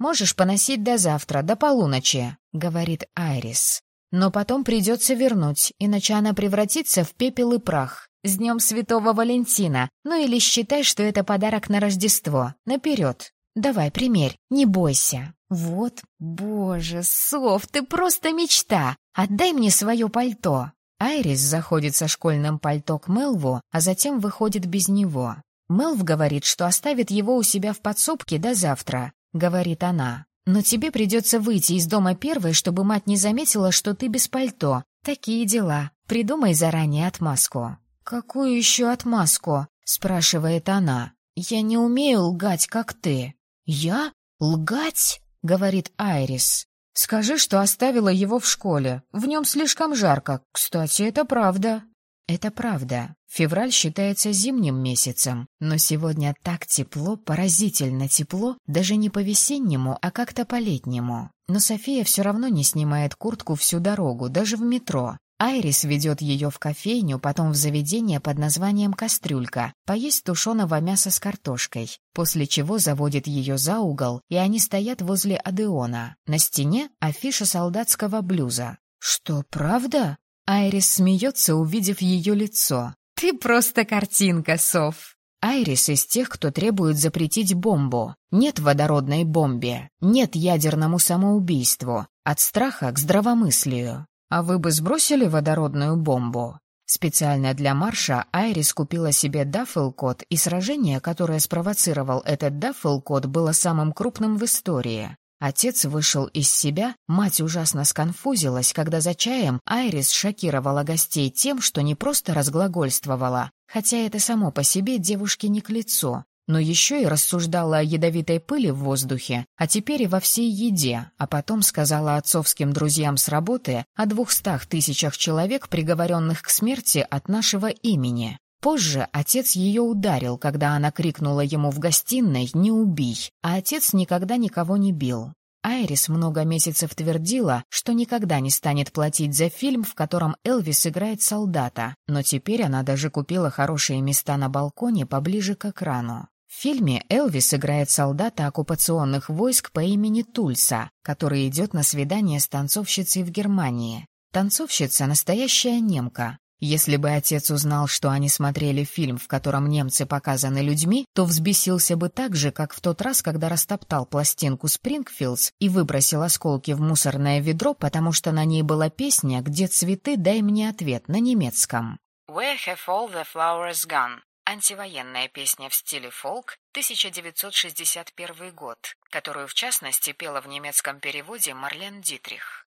Можешь поносить до завтра, до полуночи», — говорит Айрис. «Но потом придется вернуть, иначе она превратится в пепел и прах. С Днем Святого Валентина. Ну или считай, что это подарок на Рождество. Наперед. Давай, примерь, не бойся». «Вот, боже, Соф, ты просто мечта! Отдай мне свое пальто!» Айрис заходит со школьным пальто к Мелву, а затем выходит без него. Мелв говорит, что оставит его у себя в подсобке до завтра, говорит она. Но тебе придется выйти из дома первой, чтобы мать не заметила, что ты без пальто. Такие дела. Придумай заранее отмазку. Какую еще отмазку? спрашивает она. Я не умею лгать, как ты. Я? Лгать? говорит Айрис. Скажи, что оставила его в школе. В нем слишком жарко. Кстати, это правда. Это правда. Февраль считается зимним месяцем, но сегодня так тепло, поразительно тепло, даже не по-весеннему, а как-то по-летнему. Но София все равно не снимает куртку всю дорогу, даже в метро. Айрис ведет ее в кофейню, потом в заведение под названием «Кастрюлька», поесть тушеного мяса с картошкой, после чего заводит ее за угол, и они стоят возле Адеона. На стене афиша солдатского блюза. «Что, правда?» Айрис смеется, увидев ее лицо. «Ты просто картинка, Соф!» Айрис из тех, кто требует запретить бомбу. Нет водородной бомбе, нет ядерному самоубийству. От страха к здравомыслию. А вы бы сбросили водородную бомбу? Специально для марша Айрис купила себе даффел-кот, и сражение, которое спровоцировал этот даффел-кот, было самым крупным в истории. Отец вышел из себя, мать ужасно сконфузилась, когда за чаем Айрис шокировала гостей тем, что не просто разглагольствовала, хотя это само по себе девушке не к лицу, но еще и рассуждала о ядовитой пыли в воздухе, а теперь и во всей еде, а потом сказала отцовским друзьям с работы о двухстах тысячах человек, приговоренных к смерти от нашего имени. Позже отец ее ударил, когда она крикнула ему в гостиной «Не убий», а отец никогда никого не бил. Айрис много месяцев твердила, что никогда не станет платить за фильм, в котором Элвис играет солдата, но теперь она даже купила хорошие места на балконе поближе к экрану. В фильме Элвис играет солдата оккупационных войск по имени Тульса, который идет на свидание с танцовщицей в Германии. Танцовщица — настоящая немка. Если бы отец узнал, что они смотрели фильм, в котором немцы показаны людьми, то взбесился бы так же, как в тот раз, когда растоптал пластинку «Спрингфилдс» и выбросил осколки в мусорное ведро, потому что на ней была песня «Где цветы? Дай мне ответ» на немецком. «Where have all the flowers gone?» Антивоенная песня в стиле фолк, 1961 год, которую в частности пела в немецком переводе Марлен Дитрих.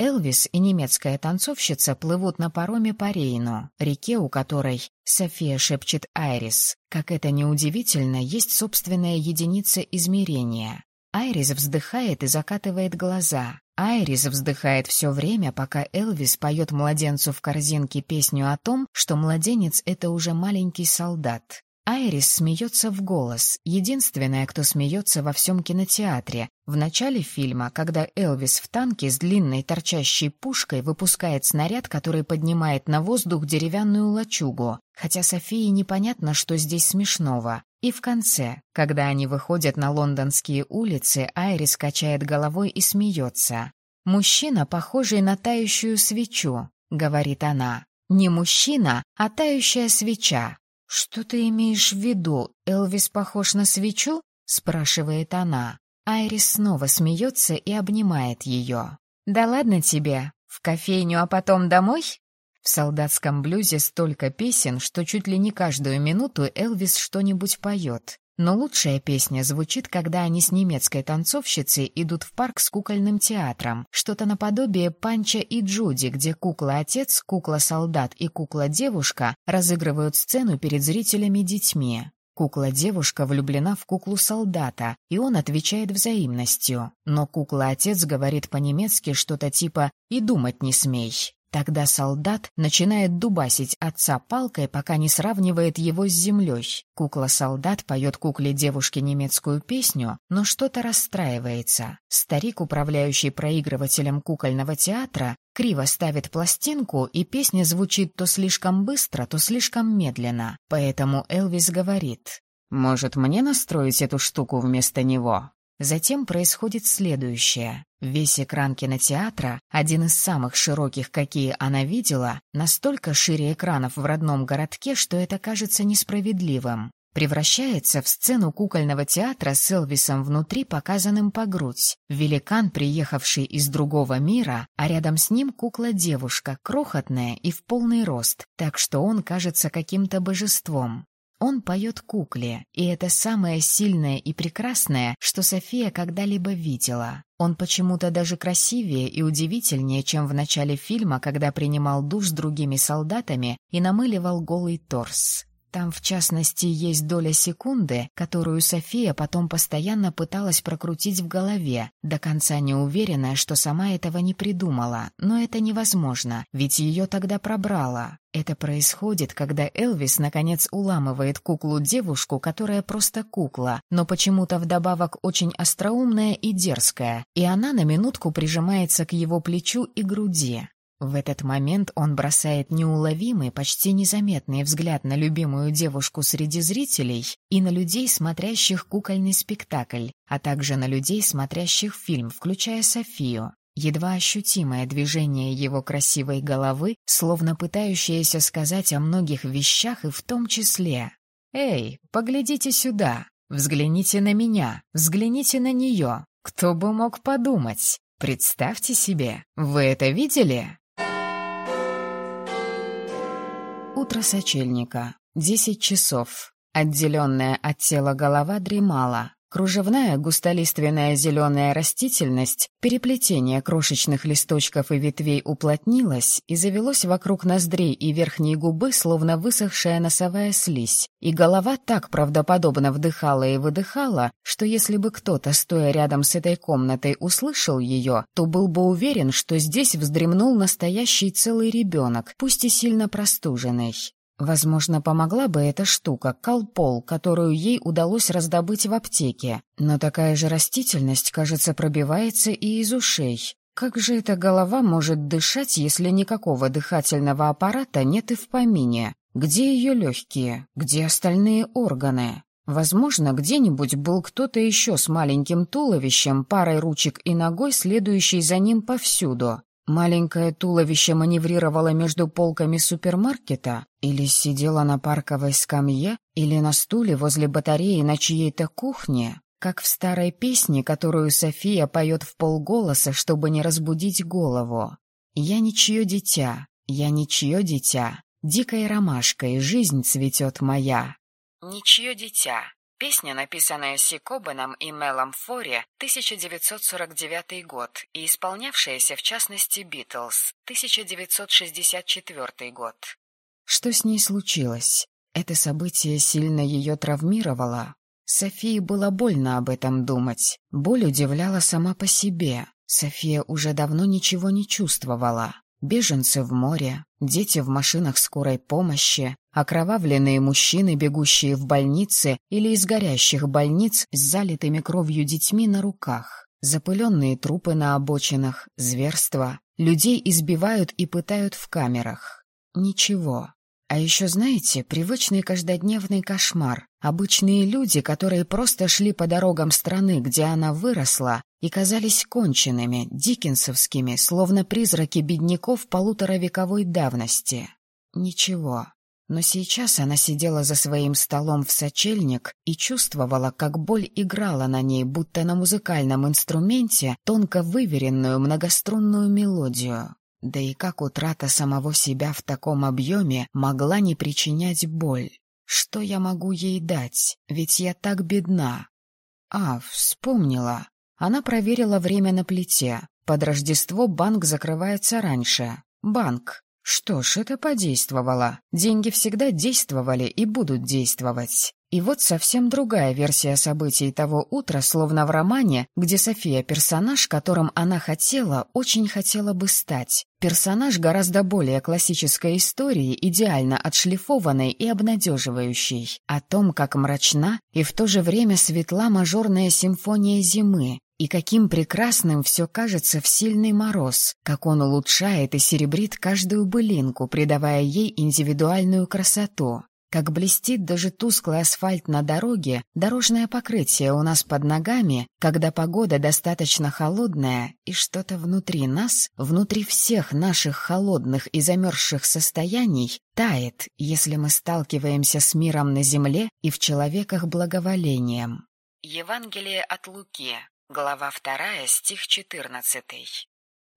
Элвис и немецкая танцовщица плывут на пароме по Рейну, реке, у которой, София шепчет Айрис, как это неудивительно, есть собственная единица измерения. Айрис вздыхает и закатывает глаза. Айрис вздыхает все время, пока Элвис поет младенцу в корзинке песню о том, что младенец — это уже маленький солдат. Айрис смеется в голос, единственная, кто смеется во всем кинотеатре. В начале фильма, когда Элвис в танке с длинной торчащей пушкой выпускает снаряд, который поднимает на воздух деревянную лачугу, хотя Софии непонятно, что здесь смешного. И в конце, когда они выходят на лондонские улицы, Айрис качает головой и смеется. «Мужчина, похожий на тающую свечу», — говорит она. «Не мужчина, а тающая свеча». «Что ты имеешь в виду? Элвис похож на свечу?» — спрашивает она. Айрис снова смеется и обнимает ее. «Да ладно тебе. В кофейню, а потом домой?» В солдатском блюзе столько песен, что чуть ли не каждую минуту Элвис что-нибудь поет. Но лучшая песня звучит, когда они с немецкой танцовщицей идут в парк с кукольным театром. Что-то наподобие «Панча и Джуди», где кукла-отец, кукла-солдат и кукла-девушка разыгрывают сцену перед зрителями-детьми. Кукла-девушка влюблена в куклу-солдата, и он отвечает взаимностью. Но кукла-отец говорит по-немецки что-то типа «и думать не смей». Тогда солдат начинает дубасить отца палкой, пока не сравнивает его с землей. Кукла-солдат поет кукле-девушке немецкую песню, но что-то расстраивается. Старик, управляющий проигрывателем кукольного театра, криво ставит пластинку, и песня звучит то слишком быстро, то слишком медленно. Поэтому Элвис говорит, «Может, мне настроить эту штуку вместо него?» Затем происходит следующее. Весь экран кинотеатра, один из самых широких, какие она видела, настолько шире экранов в родном городке, что это кажется несправедливым превращается в сцену кукольного театра с Элвисом внутри, показанным по грудь. Великан, приехавший из другого мира, а рядом с ним кукла-девушка, крохотная и в полный рост, так что он кажется каким-то божеством. Он поет кукле, и это самое сильное и прекрасное, что София когда-либо видела. Он почему-то даже красивее и удивительнее, чем в начале фильма, когда принимал душ с другими солдатами и намыливал голый торс. Там, в частности, есть доля секунды, которую София потом постоянно пыталась прокрутить в голове, до конца не уверенная, что сама этого не придумала. Но это невозможно, ведь ее тогда пробрало. Это происходит, когда Элвис, наконец, уламывает куклу-девушку, которая просто кукла, но почему-то вдобавок очень остроумная и дерзкая, и она на минутку прижимается к его плечу и груди. В этот момент он бросает неуловимый, почти незаметный взгляд на любимую девушку среди зрителей и на людей, смотрящих кукольный спектакль, а также на людей, смотрящих фильм, включая Софию. Едва ощутимое движение его красивой головы, словно пытающееся сказать о многих вещах и в том числе «Эй, поглядите сюда, взгляните на меня, взгляните на нее, кто бы мог подумать». Представьте себе, вы это видели? Утро сочельника. Десять часов. Отделенная от тела голова дремала. Кружевная густолиственная зеленая растительность, переплетение крошечных листочков и ветвей уплотнилось и завелось вокруг ноздрей и верхней губы, словно высохшая носовая слизь, и голова так правдоподобно вдыхала и выдыхала, что если бы кто-то, стоя рядом с этой комнатой, услышал ее, то был бы уверен, что здесь вздремнул настоящий целый ребенок, пусть и сильно простуженный. Возможно, помогла бы эта штука, колпол, которую ей удалось раздобыть в аптеке. Но такая же растительность, кажется, пробивается и из ушей. Как же эта голова может дышать, если никакого дыхательного аппарата нет и в помине? Где ее легкие? Где остальные органы? Возможно, где-нибудь был кто-то еще с маленьким туловищем, парой ручек и ногой, следующий за ним повсюду. Маленькое туловище маневрировало между полками супермаркета или сидело на парковой скамье или на стуле возле батареи на чьей-то кухне, как в старой песне, которую София поет в полголоса, чтобы не разбудить голову. «Я ничье дитя, я ничье дитя, дикой ромашкой жизнь цветет моя». «Ничье дитя» Песня, написанная Си Кобеном и Мелом Фори, 1949 год, и исполнявшаяся в частности Битлз, 1964 год. Что с ней случилось? Это событие сильно ее травмировало. Софии было больно об этом думать. Боль удивляла сама по себе. София уже давно ничего не чувствовала. Беженцы в море, дети в машинах скорой помощи, окровавленные мужчины, бегущие в больницы или из горящих больниц с залитыми кровью детьми на руках, запыленные трупы на обочинах, зверства, людей избивают и пытают в камерах. Ничего. А еще, знаете, привычный каждодневный кошмар. Обычные люди, которые просто шли по дорогам страны, где она выросла, и казались конченными, дикенсовскими, словно призраки бедняков полуторавековой давности. Ничего. Но сейчас она сидела за своим столом в сочельник и чувствовала, как боль играла на ней, будто на музыкальном инструменте, тонко выверенную многострунную мелодию. Да и как утрата самого себя в таком объеме могла не причинять боль? Что я могу ей дать? Ведь я так бедна. А, вспомнила. Она проверила время на плите. Под Рождество банк закрывается раньше. Банк. Что ж, это подействовало. Деньги всегда действовали и будут действовать. И вот совсем другая версия событий того утра, словно в романе, где София — персонаж, которым она хотела, очень хотела бы стать. Персонаж гораздо более классической истории, идеально отшлифованной и обнадеживающей. О том, как мрачна и в то же время светла мажорная симфония зимы, и каким прекрасным все кажется в сильный мороз, как он улучшает и серебрит каждую былинку, придавая ей индивидуальную красоту. как блестит даже тусклый асфальт на дороге, дорожное покрытие у нас под ногами, когда погода достаточно холодная, и что-то внутри нас, внутри всех наших холодных и замерзших состояний, тает, если мы сталкиваемся с миром на земле и в человеках благоволением. Евангелие от Луки, глава 2, стих 14.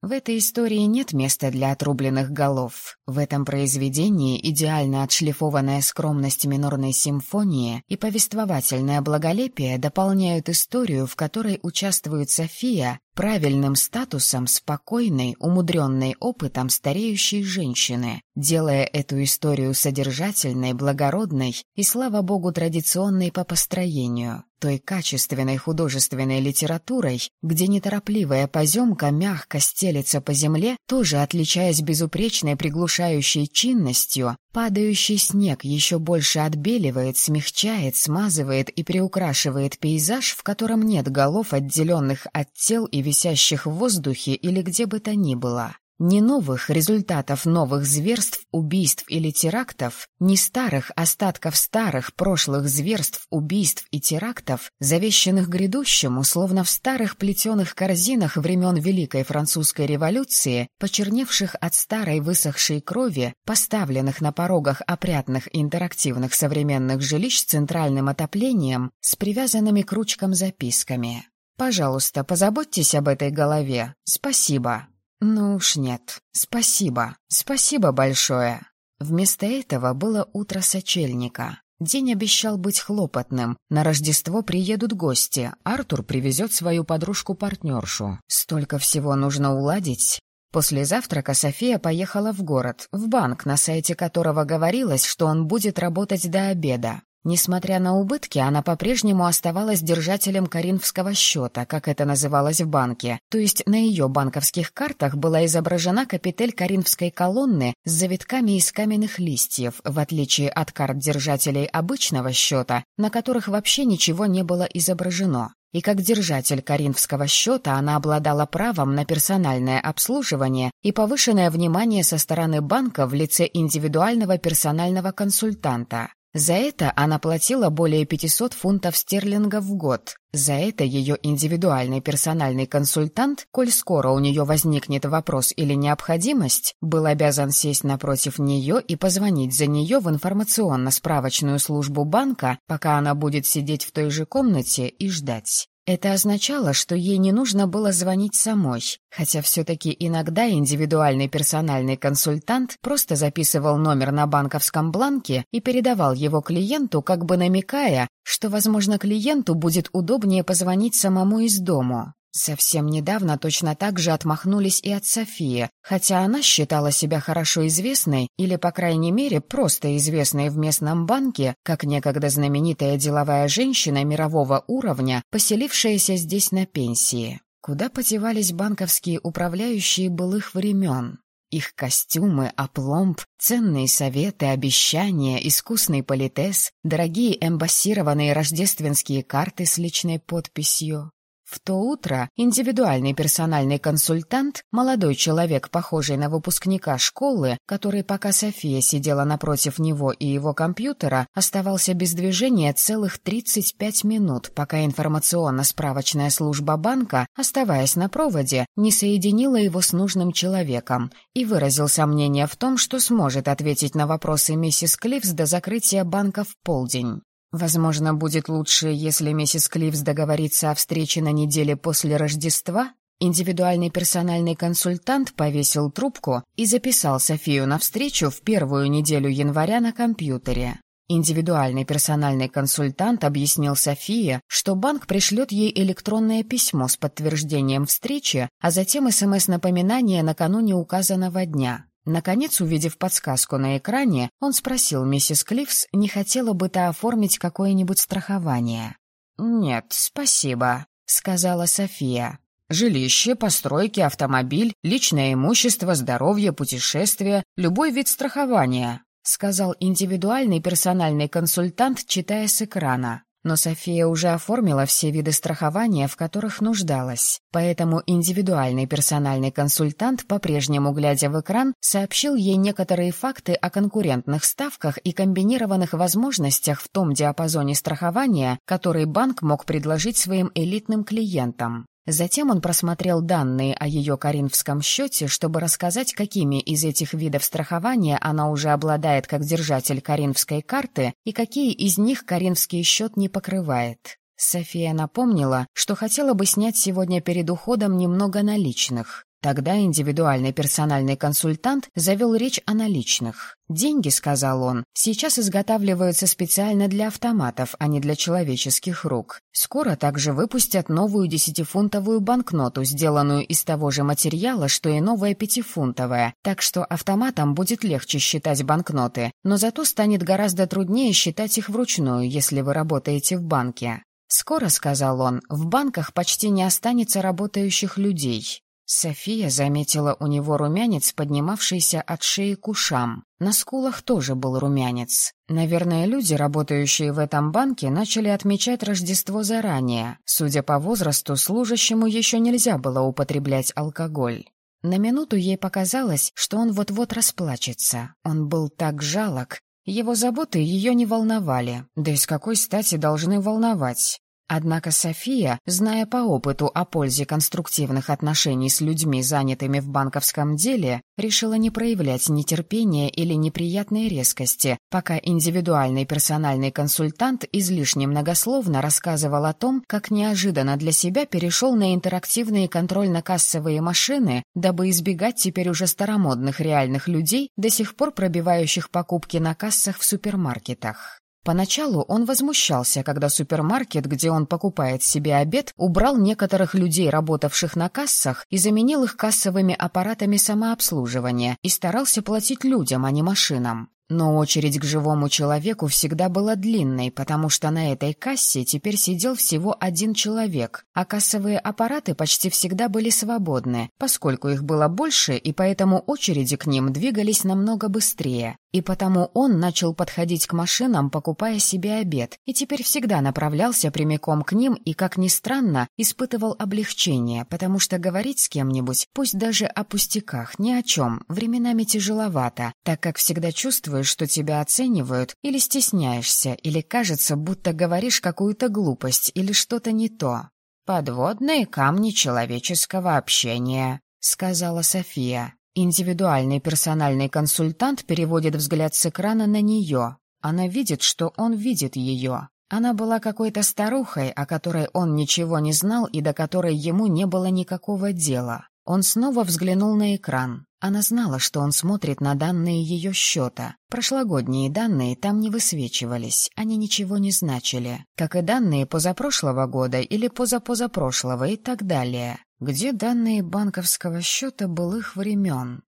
В этой истории нет места для отрубленных голов. В этом произведении идеально отшлифованная скромность минорной симфонии и повествовательное благолепие дополняют историю, в которой участвует София, правильным статусом спокойной, умудренной опытом стареющей женщины, делая эту историю содержательной, благородной и, слава богу, традиционной по построению, той качественной художественной литературой, где неторопливая поземка мягко стелется по земле, тоже отличаясь безупречной приглушающей чинностью, Падающий снег еще больше отбеливает, смягчает, смазывает и приукрашивает пейзаж, в котором нет голов, отделенных от тел и висящих в воздухе или где бы то ни было. Ни новых результатов новых зверств, убийств или терактов, ни старых остатков старых прошлых зверств, убийств и терактов, завещанных грядущим, условно в старых плетеных корзинах времен Великой Французской революции, почерневших от старой высохшей крови, поставленных на порогах опрятных интерактивных современных жилищ с центральным отоплением, с привязанными к ручкам записками. Пожалуйста, позаботьтесь об этой голове. Спасибо. «Ну уж нет. Спасибо. Спасибо большое». Вместо этого было утро сочельника. День обещал быть хлопотным. На Рождество приедут гости. Артур привезет свою подружку-партнершу. Столько всего нужно уладить. После завтрака София поехала в город, в банк, на сайте которого говорилось, что он будет работать до обеда. Несмотря на убытки, она по-прежнему оставалась держателем коринфского счета, как это называлось в банке, то есть на ее банковских картах была изображена капитель коринфской колонны с завитками из каменных листьев, в отличие от карт держателей обычного счета, на которых вообще ничего не было изображено. И как держатель коринфского счета она обладала правом на персональное обслуживание и повышенное внимание со стороны банка в лице индивидуального персонального консультанта. За это она платила более 500 фунтов стерлингов в год. За это ее индивидуальный персональный консультант, коль скоро у нее возникнет вопрос или необходимость, был обязан сесть напротив нее и позвонить за нее в информационно-справочную службу банка, пока она будет сидеть в той же комнате и ждать. Это означало, что ей не нужно было звонить самой, хотя все-таки иногда индивидуальный персональный консультант просто записывал номер на банковском бланке и передавал его клиенту, как бы намекая, что, возможно, клиенту будет удобнее позвонить самому из дому. Совсем недавно точно так же отмахнулись и от Софии, хотя она считала себя хорошо известной, или, по крайней мере, просто известной в местном банке, как некогда знаменитая деловая женщина мирового уровня, поселившаяся здесь на пенсии. Куда подевались банковские управляющие былых времен? Их костюмы, опломб, ценные советы, обещания, искусный политес, дорогие эмбассированные рождественские карты с личной подписью. В то утро индивидуальный персональный консультант, молодой человек, похожий на выпускника школы, который, пока София сидела напротив него и его компьютера, оставался без движения целых 35 минут, пока информационно-справочная служба банка, оставаясь на проводе, не соединила его с нужным человеком и выразил сомнение в том, что сможет ответить на вопросы миссис Клиффс до закрытия банка в полдень. Возможно, будет лучше, если миссис Кливс договорится о встрече на неделе после Рождества? Индивидуальный персональный консультант повесил трубку и записал Софию на встречу в первую неделю января на компьютере. Индивидуальный персональный консультант объяснил Софии, что банк пришлет ей электронное письмо с подтверждением встречи, а затем СМС-напоминание накануне указанного дня. Наконец, увидев подсказку на экране, он спросил миссис Клиффс, не хотела бы та оформить какое-нибудь страхование. «Нет, спасибо», — сказала София. «Жилище, постройки, автомобиль, личное имущество, здоровье, путешествия, любой вид страхования», — сказал индивидуальный персональный консультант, читая с экрана. Но София уже оформила все виды страхования, в которых нуждалась. Поэтому индивидуальный персональный консультант, по-прежнему глядя в экран, сообщил ей некоторые факты о конкурентных ставках и комбинированных возможностях в том диапазоне страхования, который банк мог предложить своим элитным клиентам. Затем он просмотрел данные о ее коринфском счете, чтобы рассказать, какими из этих видов страхования она уже обладает как держатель коринфской карты и какие из них коринфский счет не покрывает. София напомнила, что хотела бы снять сегодня перед уходом немного наличных. Тогда индивидуальный персональный консультант завел речь о наличных. «Деньги», — сказал он, — «сейчас изготавливаются специально для автоматов, а не для человеческих рук. Скоро также выпустят новую десятифунтовую банкноту, сделанную из того же материала, что и новая пятифунтовая, так что автоматам будет легче считать банкноты, но зато станет гораздо труднее считать их вручную, если вы работаете в банке». «Скоро», — сказал он, — «в банках почти не останется работающих людей. София заметила у него румянец, поднимавшийся от шеи к ушам. На скулах тоже был румянец. Наверное, люди, работающие в этом банке, начали отмечать Рождество заранее. Судя по возрасту, служащему еще нельзя было употреблять алкоголь. На минуту ей показалось, что он вот-вот расплачется. Он был так жалок. Его заботы ее не волновали. Да и с какой стати должны волновать? Однако София, зная по опыту о пользе конструктивных отношений с людьми, занятыми в банковском деле, решила не проявлять нетерпения или неприятной резкости, пока индивидуальный персональный консультант излишне многословно рассказывал о том, как неожиданно для себя перешел на интерактивные контрольно-кассовые машины, дабы избегать теперь уже старомодных реальных людей, до сих пор пробивающих покупки на кассах в супермаркетах. Поначалу он возмущался, когда супермаркет, где он покупает себе обед, убрал некоторых людей, работавших на кассах, и заменил их кассовыми аппаратами самообслуживания и старался платить людям, а не машинам. Но очередь к живому человеку всегда была длинной, потому что на этой кассе теперь сидел всего один человек, а кассовые аппараты почти всегда были свободны, поскольку их было больше, и поэтому очереди к ним двигались намного быстрее. И потому он начал подходить к машинам, покупая себе обед, и теперь всегда направлялся прямиком к ним и, как ни странно, испытывал облегчение, потому что говорить с кем-нибудь, пусть даже о пустяках, ни о чем, временами тяжеловато, так как всегда чувствуешь, что тебя оценивают, или стесняешься, или кажется, будто говоришь какую-то глупость или что-то не то. «Подводные камни человеческого общения», — сказала София. Индивидуальный персональный консультант переводит взгляд с экрана на нее. Она видит, что он видит ее. Она была какой-то старухой, о которой он ничего не знал и до которой ему не было никакого дела. Он снова взглянул на экран. Она знала, что он смотрит на данные ее счета. Прошлогодние данные там не высвечивались, они ничего не значили. Как и данные позапрошлого года или позапозапрошлого и так далее где данные банковского счета былых времен.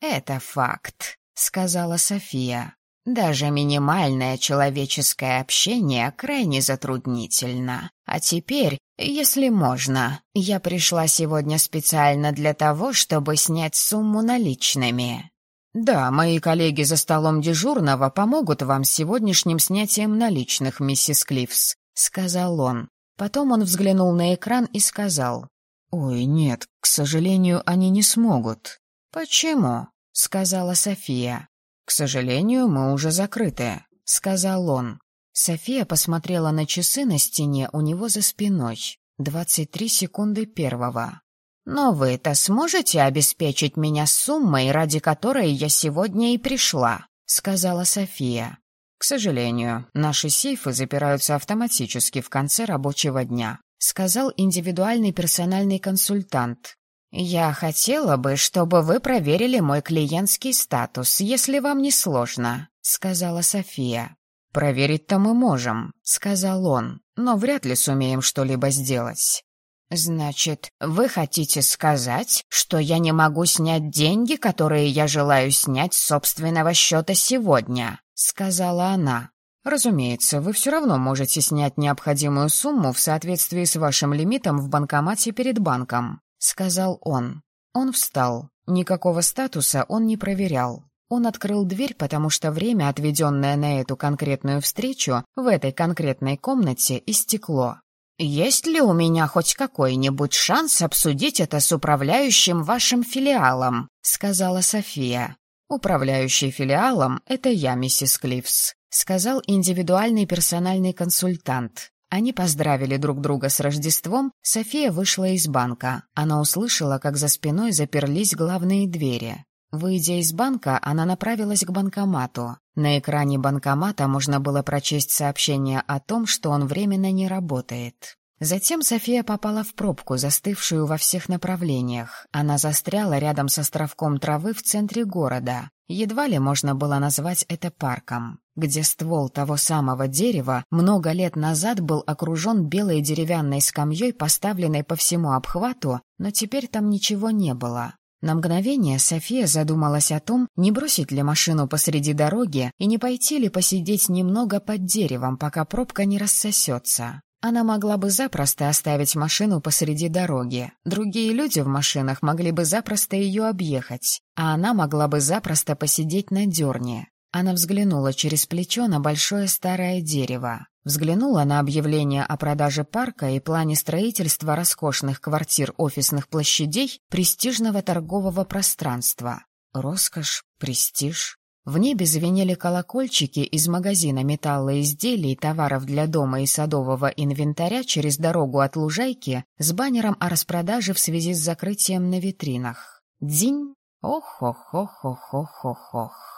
«Это факт», — сказала София. «Даже минимальное человеческое общение крайне затруднительно. А теперь, если можно, я пришла сегодня специально для того, чтобы снять сумму наличными». «Да, мои коллеги за столом дежурного помогут вам с сегодняшним снятием наличных, миссис Клиффс», — сказал он. Потом он взглянул на экран и сказал, «Ой, нет, к сожалению, они не смогут». «Почему?» — сказала София. «К сожалению, мы уже закрыты», — сказал он. София посмотрела на часы на стене у него за спиной. Двадцать три секунды первого. «Но вы-то сможете обеспечить меня суммой, ради которой я сегодня и пришла?» — сказала София. «К сожалению, наши сейфы запираются автоматически в конце рабочего дня. — сказал индивидуальный персональный консультант. «Я хотела бы, чтобы вы проверили мой клиентский статус, если вам не сложно», — сказала София. «Проверить-то мы можем», — сказал он, «но вряд ли сумеем что-либо сделать». «Значит, вы хотите сказать, что я не могу снять деньги, которые я желаю снять с собственного счета сегодня?» — сказала она. Разумеется, вы все равно можете снять необходимую сумму в соответствии с вашим лимитом в банкомате перед банком», — сказал он. Он встал. Никакого статуса он не проверял. Он открыл дверь, потому что время, отведенное на эту конкретную встречу, в этой конкретной комнате истекло. «Есть ли у меня хоть какой-нибудь шанс обсудить это с управляющим вашим филиалом?» — сказала София. «Управляющий филиалом — это я, миссис Клифс», — сказал индивидуальный персональный консультант. Они поздравили друг друга с Рождеством, София вышла из банка. Она услышала, как за спиной заперлись главные двери. Выйдя из банка, она направилась к банкомату. На экране банкомата можно было прочесть сообщение о том, что он временно не работает. Затем София попала в пробку, застывшую во всех направлениях. Она застряла рядом с островком травы в центре города. Едва ли можно было назвать это парком, где ствол того самого дерева много лет назад был окружен белой деревянной скамьей, поставленной по всему обхвату, но теперь там ничего не было. На мгновение София задумалась о том, не бросить ли машину посреди дороги и не пойти ли посидеть немного под деревом, пока пробка не рассосется. Она могла бы запросто оставить машину посреди дороги. Другие люди в машинах могли бы запросто ее объехать, а она могла бы запросто посидеть на дерне. Она взглянула через плечо на большое старое дерево. Взглянула на объявление о продаже парка и плане строительства роскошных квартир офисных площадей престижного торгового пространства. Роскошь, престиж. В небе звенели колокольчики из магазина металлоизделий, товаров для дома и садового инвентаря через дорогу от лужайки с баннером о распродаже в связи с закрытием на витринах. День! Ох-ох-ох-ох-ох-ох-ох.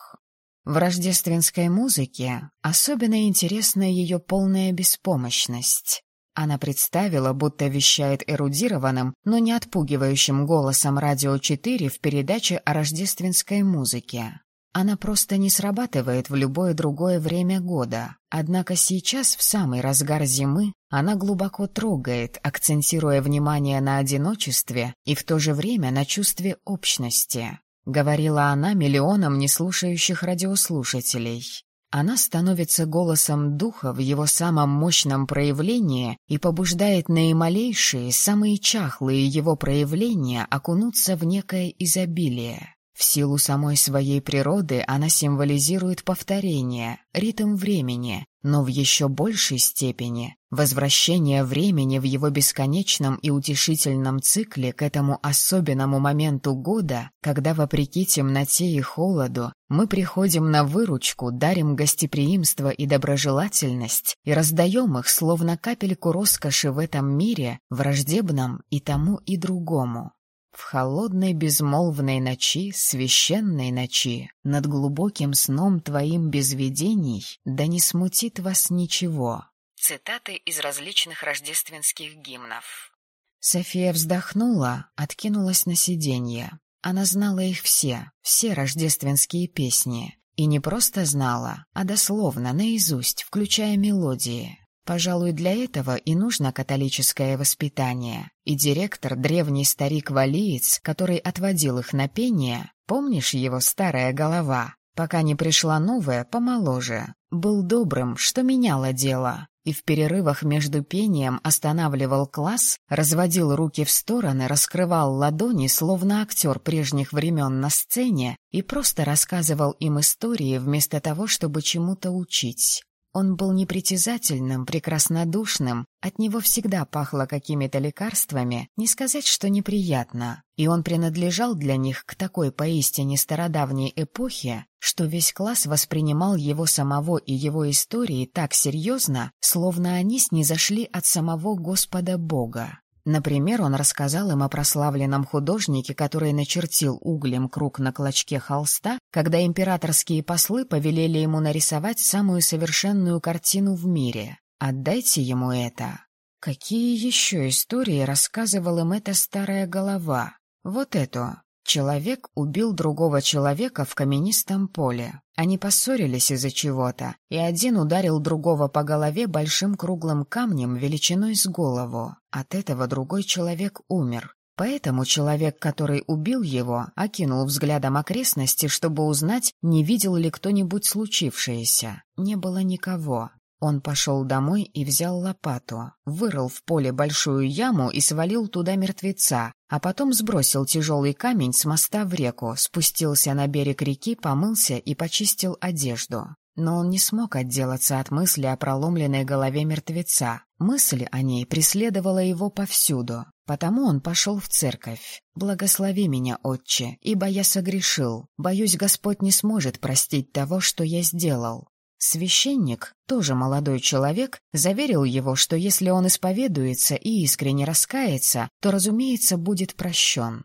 В рождественской музыке особенно интересна ее полная беспомощность. Она представила, будто вещает эрудированным, но не отпугивающим голосом «Радио 4» в передаче о рождественской музыке. Она просто не срабатывает в любое другое время года. Однако сейчас, в самый разгар зимы, она глубоко трогает, акцентируя внимание на одиночестве и в то же время на чувстве общности. Говорила она миллионам неслушающих радиослушателей. Она становится голосом духа в его самом мощном проявлении и побуждает наималейшие, самые чахлые его проявления окунуться в некое изобилие. В силу самой своей природы она символизирует повторение, ритм времени, но в еще большей степени возвращение времени в его бесконечном и утешительном цикле к этому особенному моменту года, когда, вопреки темноте и холоду, мы приходим на выручку, дарим гостеприимство и доброжелательность и раздаем их, словно капельку роскоши в этом мире, враждебном и тому и другому. В холодной безмолвной ночи, священной ночи, Над глубоким сном твоим без видений, Да не смутит вас ничего. Цитаты из различных рождественских гимнов. София вздохнула, откинулась на сиденье. Она знала их все, все рождественские песни. И не просто знала, а дословно, наизусть, включая мелодии. Пожалуй, для этого и нужно католическое воспитание. И директор, древний старик-валиец, который отводил их на пение, помнишь его старая голова, пока не пришла новая, помоложе, был добрым, что меняло дело, и в перерывах между пением останавливал класс, разводил руки в стороны, раскрывал ладони, словно актер прежних времен на сцене, и просто рассказывал им истории вместо того, чтобы чему-то учить. Он был непритязательным, прекраснодушным, от него всегда пахло какими-то лекарствами, не сказать, что неприятно, и он принадлежал для них к такой поистине стародавней эпохе, что весь класс воспринимал его самого и его истории так серьезно, словно они снизошли от самого Господа Бога. Например, он рассказал им о прославленном художнике, который начертил углем круг на клочке холста, когда императорские послы повелели ему нарисовать самую совершенную картину в мире. Отдайте ему это. Какие еще истории рассказывал им эта старая голова? Вот эту. Человек убил другого человека в каменистом поле. Они поссорились из-за чего-то, и один ударил другого по голове большим круглым камнем величиной с голову. От этого другой человек умер. Поэтому человек, который убил его, окинул взглядом окрестности, чтобы узнать, не видел ли кто-нибудь случившееся. Не было никого. Он пошел домой и взял лопату, вырыл в поле большую яму и свалил туда мертвеца, а потом сбросил тяжелый камень с моста в реку, спустился на берег реки, помылся и почистил одежду. Но он не смог отделаться от мысли о проломленной голове мертвеца. Мысль о ней преследовала его повсюду. Потому он пошел в церковь. «Благослови меня, отче, ибо я согрешил. Боюсь, Господь не сможет простить того, что я сделал». Священник, тоже молодой человек, заверил его, что если он исповедуется и искренне раскается, то, разумеется, будет прощен.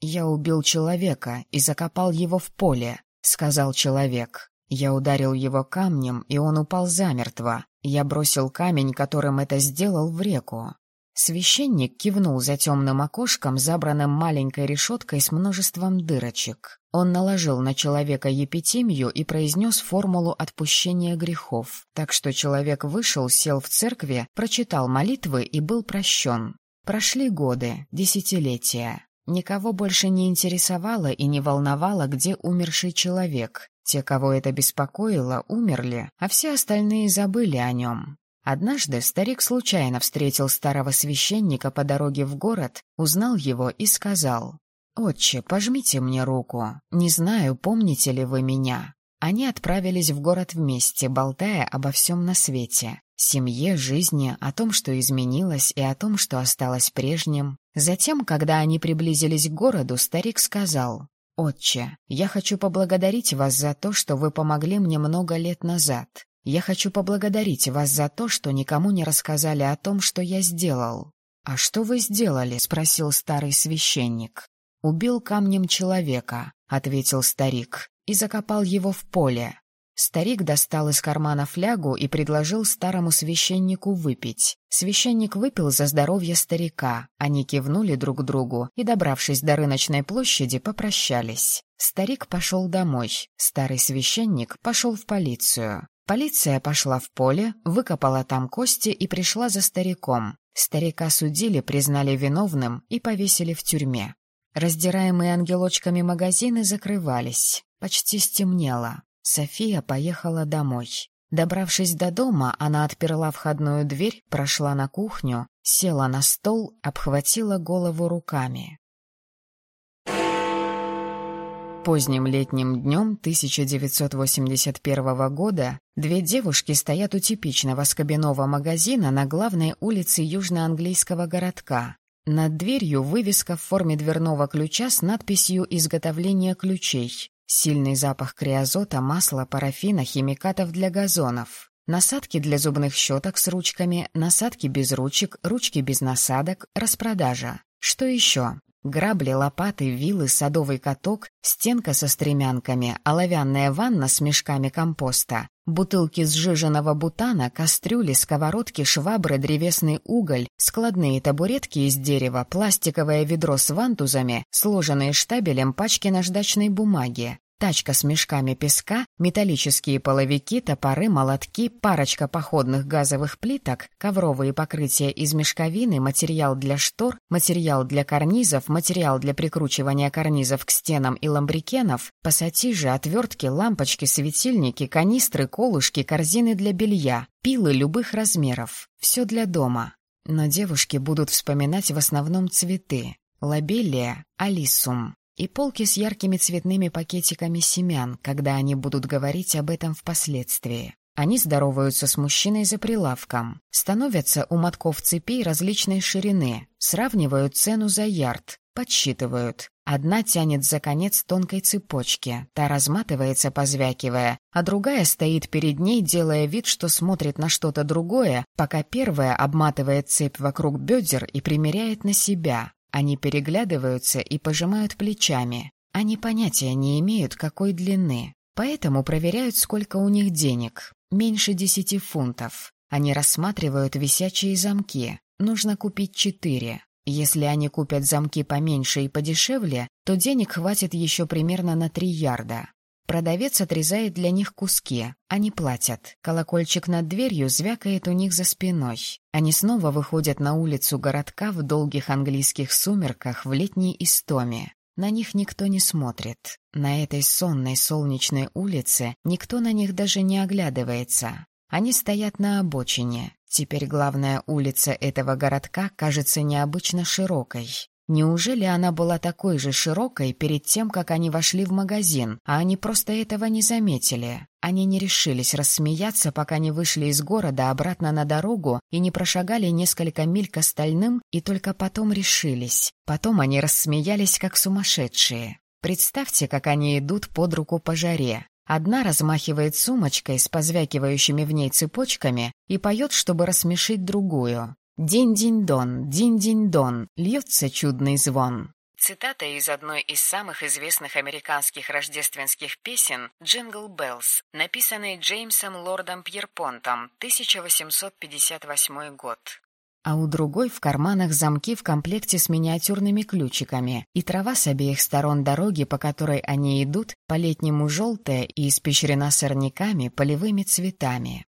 «Я убил человека и закопал его в поле», — сказал человек. Я ударил его камнем, и он упал замертво. Я бросил камень, которым это сделал, в реку. Священник кивнул за темным окошком, забранным маленькой решеткой с множеством дырочек. Он наложил на человека епитимию и произнес формулу отпущения грехов, так что человек вышел, сел в церкви, прочитал молитвы и был прощен. Прошли годы, десятилетия. Никого больше не интересовало и не волновало, где умерший человек. Те, кого это беспокоило, умерли, а все остальные забыли о нем. Однажды старик случайно встретил старого священника по дороге в город, узнал его и сказал, «Отче, пожмите мне руку. Не знаю, помните ли вы меня». Они отправились в город вместе, болтая обо всем на свете. Семье, жизни, о том, что изменилось, и о том, что осталось прежним. Затем, когда они приблизились к городу, старик сказал, «Отче, я хочу поблагодарить вас за то, что вы помогли мне много лет назад. Я хочу поблагодарить вас за то, что никому не рассказали о том, что я сделал. А что вы сделали? спросил старый священник. Убил камнем человека, ответил старик, и закопал его в поле. Старик достал из кармана флягу и предложил старому священнику выпить. Священник выпил за здоровье старика. Они кивнули друг другу и, добравшись до рыночной площади, попрощались. Старик пошел домой. Старый священник пошел в полицию. Полиция пошла в поле, выкопала там кости и пришла за стариком. Старика судили, признали виновным и повесили в тюрьме. Раздираемые ангелочками магазины закрывались. Почти стемнело. София поехала домой. Добравшись до дома, она отперла входную дверь, прошла на кухню, села на стол, обхватила голову руками. Поздним летним днем 1981 года две девушки стоят у типичного скобяного магазина на главной улице южноанглийского городка. Над дверью вывеска в форме дверного ключа с надписью «Изготовление ключей». Сильный запах криозота, масла, парафина, химикатов для газонов. Насадки для зубных щеток с ручками, насадки без ручек, ручки без насадок, распродажа. Что еще? Грабли, лопаты, вилы, садовый каток, стенка со стремянками, оловянная ванна с мешками компоста, бутылки сжиженного бутана, кастрюли, сковородки, швабры, древесный уголь, складные табуретки из дерева, пластиковое ведро с вантузами, сложенные штабелем пачки наждачной бумаги, тачка с мешками песка, металлические половики, топоры, молотки, парочка походных газовых плиток, ковровые покрытия из мешковины, материал для штор, материал для карнизов, материал для прикручивания карнизов к стенам и ламбрикенов, пассатижи, отвертки, лампочки, светильники, канистры, колышки, корзины для белья, пилы любых размеров. Все для дома. Но девушки будут вспоминать в основном цветы. Лабелия, алисум и полки с яркими цветными пакетиками семян, когда они будут говорить об этом впоследствии. Они здороваются с мужчиной за прилавком, становятся у мотков цепей различной ширины, сравнивают цену за ярд, подсчитывают. Одна тянет за конец тонкой цепочки, та разматывается, позвякивая, а другая стоит перед ней, делая вид, что смотрит на что-то другое, пока первая обматывает цепь вокруг бедер и примеряет на себя. Они переглядываются и пожимают плечами. Они понятия не имеют, какой длины. Поэтому проверяют, сколько у них денег. Меньше десяти фунтов. Они рассматривают висячие замки. Нужно купить четыре. Если они купят замки поменьше и подешевле, то денег хватит еще примерно на три ярда. Продавец отрезает для них куски. Они платят. Колокольчик над дверью звякает у них за спиной. Они снова выходят на улицу городка в долгих английских сумерках в летней истоме. На них никто не смотрит. На этой сонной солнечной улице никто на них даже не оглядывается. Они стоят на обочине. Теперь главная улица этого городка кажется необычно широкой. Неужели она была такой же широкой перед тем, как они вошли в магазин, а они просто этого не заметили? Они не решились рассмеяться, пока не вышли из города обратно на дорогу и не прошагали несколько миль к остальным, и только потом решились. Потом они рассмеялись, как сумасшедшие. Представьте, как они идут под руку по жаре. Одна размахивает сумочкой с позвякивающими в ней цепочками и поет, чтобы рассмешить другую. «Динь-динь-дон, динь-динь-дон, льется чудный звон». Цитата из одной из самых известных американских рождественских песен «Jingle Bells», написанной Джеймсом Лордом Пьерпонтом, 1858 год. А у другой в карманах замки в комплекте с миниатюрными ключиками, и трава с обеих сторон дороги, по которой они идут, по-летнему желтая и испещрена сорняками, полевыми цветами.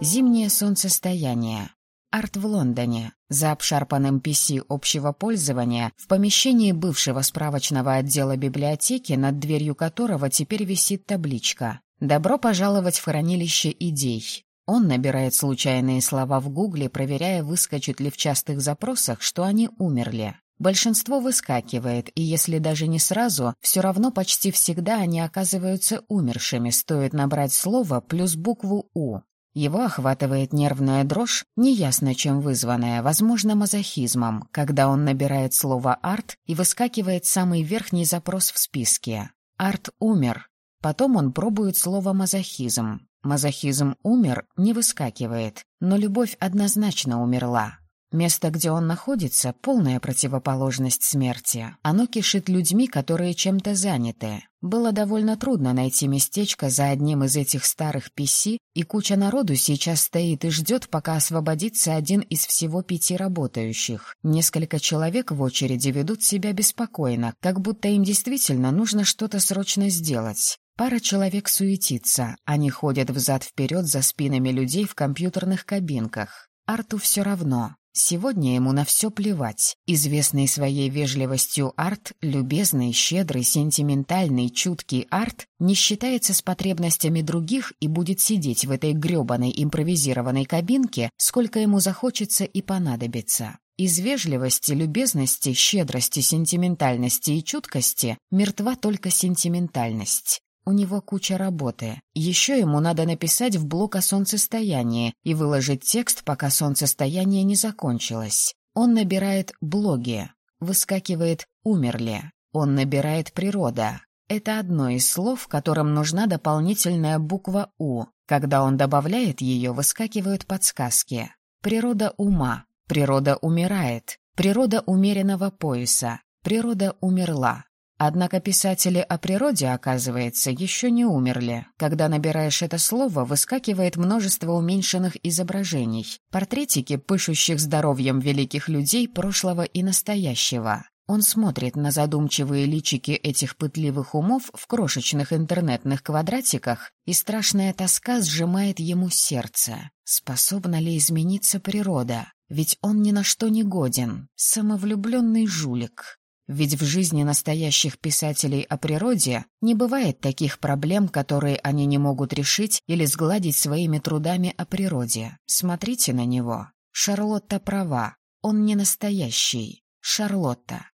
Зимнее солнцестояние. Арт в Лондоне. За обшарпанным PC общего пользования в помещении бывшего справочного отдела библиотеки, над дверью которого теперь висит табличка «Добро пожаловать в хранилище идей». Он набирает случайные слова в гугле, проверяя, выскочит ли в частых запросах, что они умерли. Большинство выскакивает, и если даже не сразу, все равно почти всегда они оказываются умершими, стоит набрать слово плюс букву «У». Его охватывает нервная дрожь, неясно чем вызванная, возможно, мазохизмом, когда он набирает слово «арт» и выскакивает самый верхний запрос в списке. «Арт умер». Потом он пробует слово «мазохизм». Мазохизм умер, не выскакивает, но любовь однозначно умерла. Место, где он находится, полная противоположность смерти. Оно кишит людьми, которые чем-то заняты. Было довольно трудно найти местечко за одним из этих старых PC, и куча народу сейчас стоит и ждет, пока освободится один из всего пяти работающих. Несколько человек в очереди ведут себя беспокойно, как будто им действительно нужно что-то срочно сделать. Пара человек суетится, они ходят взад-вперед за спинами людей в компьютерных кабинках. Арту все равно. Сегодня ему на все плевать. Известный своей вежливостью арт, любезный, щедрый, сентиментальный, чуткий арт, не считается с потребностями других и будет сидеть в этой гребаной импровизированной кабинке, сколько ему захочется и понадобится. Из вежливости, любезности, щедрости, сентиментальности и чуткости мертва только сентиментальность. У него куча работы. Еще ему надо написать в блог о солнцестоянии и выложить текст, пока солнцестояние не закончилось. Он набирает «блоги». Выскакивает «умерли». Он набирает «природа». Это одно из слов, в котором нужна дополнительная буква «у». Когда он добавляет ее, выскакивают подсказки. Природа ума. Природа умирает. Природа умеренного пояса. Природа умерла. Однако писатели о природе, оказывается, еще не умерли. Когда набираешь это слово, выскакивает множество уменьшенных изображений, портретики, пышущих здоровьем великих людей прошлого и настоящего. Он смотрит на задумчивые личики этих пытливых умов в крошечных интернетных квадратиках, и страшная тоска сжимает ему сердце. Способна ли измениться природа? Ведь он ни на что не годен, самовлюбленный жулик. Ведь в жизни настоящих писателей о природе не бывает таких проблем, которые они не могут решить или сгладить своими трудами о природе. Смотрите на него. Шарлотта права. Он не настоящий. Шарлотта.